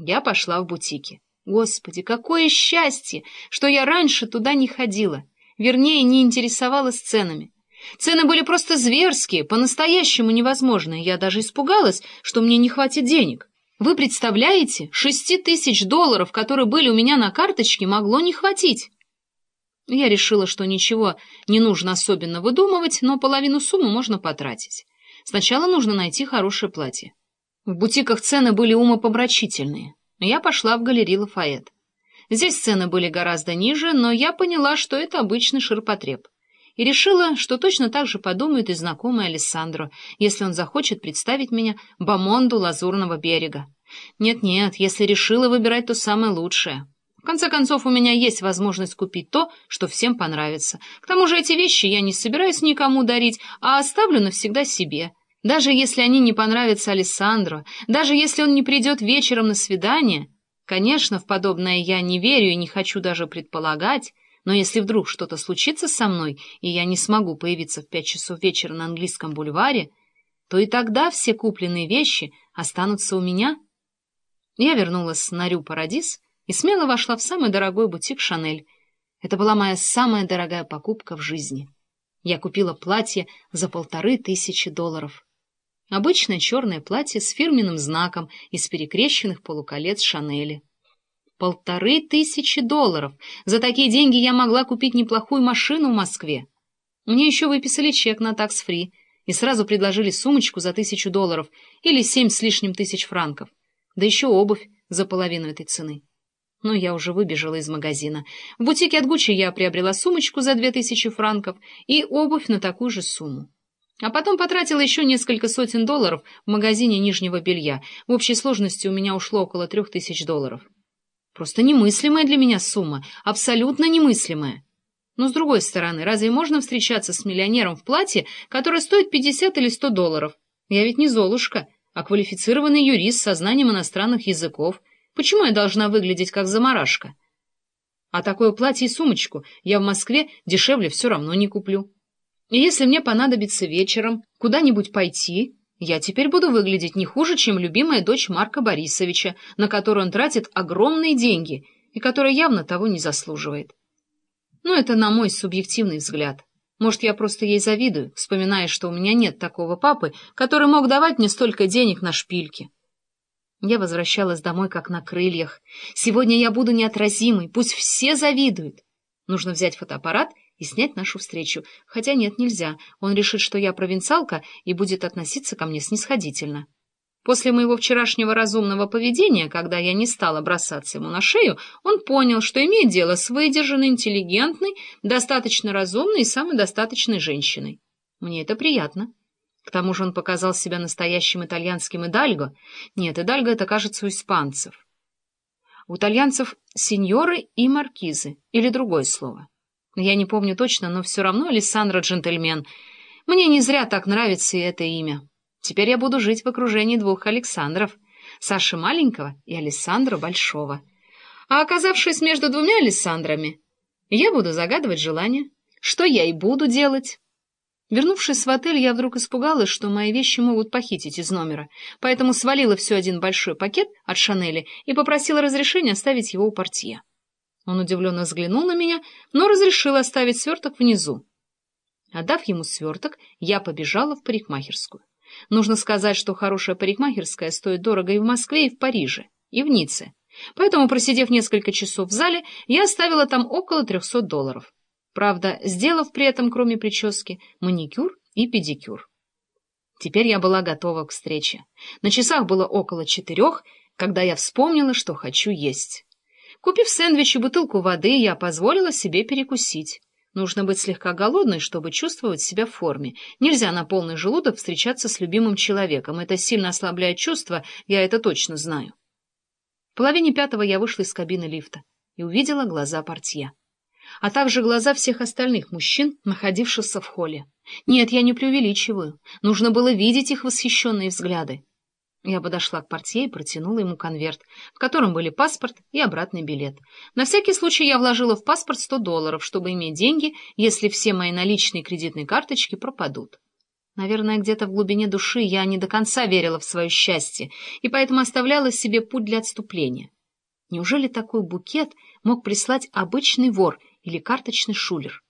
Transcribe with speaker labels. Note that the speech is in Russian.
Speaker 1: Я пошла в бутики. Господи, какое счастье, что я раньше туда не ходила, вернее, не интересовалась ценами. Цены были просто зверские, по-настоящему невозможные. Я даже испугалась, что мне не хватит денег. Вы представляете, шести тысяч долларов, которые были у меня на карточке, могло не хватить. Я решила, что ничего не нужно особенно выдумывать, но половину суммы можно потратить. Сначала нужно найти хорошее платье. В бутиках цены были умопомрачительные. Я пошла в галерею Лафайет. Здесь цены были гораздо ниже, но я поняла, что это обычный ширпотреб. И решила, что точно так же подумает и знакомый Алессандро, если он захочет представить меня бомонду Лазурного берега. Нет-нет, если решила выбирать то самое лучшее. В конце концов, у меня есть возможность купить то, что всем понравится. К тому же эти вещи я не собираюсь никому дарить, а оставлю навсегда себе. Даже если они не понравятся Алессандро, даже если он не придет вечером на свидание. Конечно, в подобное я не верю и не хочу даже предполагать, но если вдруг что-то случится со мной, и я не смогу появиться в пять часов вечера на английском бульваре, то и тогда все купленные вещи останутся у меня. Я вернулась на Рю Парадис и смело вошла в самый дорогой бутик «Шанель». Это была моя самая дорогая покупка в жизни. Я купила платье за полторы тысячи долларов. Обычное черное платье с фирменным знаком из перекрещенных полуколец Шанели. Полторы тысячи долларов! За такие деньги я могла купить неплохую машину в Москве. Мне еще выписали чек на такс-фри и сразу предложили сумочку за тысячу долларов или семь с лишним тысяч франков, да еще обувь за половину этой цены но я уже выбежала из магазина. В бутике от Гуччи я приобрела сумочку за две тысячи франков и обувь на такую же сумму. А потом потратила еще несколько сотен долларов в магазине нижнего белья. В общей сложности у меня ушло около трех тысяч долларов. Просто немыслимая для меня сумма, абсолютно немыслимая. Но, с другой стороны, разве можно встречаться с миллионером в платье, которое стоит 50 или 100 долларов? Я ведь не Золушка, а квалифицированный юрист со знанием иностранных языков — Почему я должна выглядеть как заморашка? А такое платье и сумочку я в Москве дешевле все равно не куплю. И если мне понадобится вечером куда-нибудь пойти, я теперь буду выглядеть не хуже, чем любимая дочь Марка Борисовича, на которую он тратит огромные деньги и которая явно того не заслуживает. Но это на мой субъективный взгляд. Может, я просто ей завидую, вспоминая, что у меня нет такого папы, который мог давать мне столько денег на шпильки. Я возвращалась домой как на крыльях. Сегодня я буду неотразимой, пусть все завидуют. Нужно взять фотоаппарат и снять нашу встречу. Хотя нет, нельзя. Он решит, что я провинциалка и будет относиться ко мне снисходительно. После моего вчерашнего разумного поведения, когда я не стала бросаться ему на шею, он понял, что имеет дело с выдержанной, интеллигентной, достаточно разумной и самодостаточной женщиной. Мне это приятно. К тому же он показал себя настоящим итальянским идальго. Нет, идальго это, кажется, у испанцев. У итальянцев сеньоры и маркизы, или другое слово. Я не помню точно, но все равно Алессандро джентльмен. Мне не зря так нравится и это имя. Теперь я буду жить в окружении двух Александров. Саши Маленького и Алессандра Большого. А оказавшись между двумя Алессандрами, я буду загадывать желание. Что я и буду делать. Вернувшись в отель, я вдруг испугалась, что мои вещи могут похитить из номера, поэтому свалила все один большой пакет от Шанели и попросила разрешения оставить его у портье. Он удивленно взглянул на меня, но разрешил оставить сверток внизу. Отдав ему сверток, я побежала в парикмахерскую. Нужно сказать, что хорошая парикмахерская стоит дорого и в Москве, и в Париже, и в Ницце. Поэтому, просидев несколько часов в зале, я оставила там около трехсот долларов правда, сделав при этом, кроме прически, маникюр и педикюр. Теперь я была готова к встрече. На часах было около четырех, когда я вспомнила, что хочу есть. Купив сэндвич и бутылку воды, я позволила себе перекусить. Нужно быть слегка голодной, чтобы чувствовать себя в форме. Нельзя на полный желудок встречаться с любимым человеком. Это сильно ослабляет чувства, я это точно знаю. В половине пятого я вышла из кабины лифта и увидела глаза портье а также глаза всех остальных мужчин, находившихся в холле. Нет, я не преувеличиваю. Нужно было видеть их восхищенные взгляды. Я подошла к портье и протянула ему конверт, в котором были паспорт и обратный билет. На всякий случай я вложила в паспорт 100 долларов, чтобы иметь деньги, если все мои наличные кредитные карточки пропадут. Наверное, где-то в глубине души я не до конца верила в свое счастье, и поэтому оставляла себе путь для отступления. Неужели такой букет мог прислать обычный вор или карточный шулер?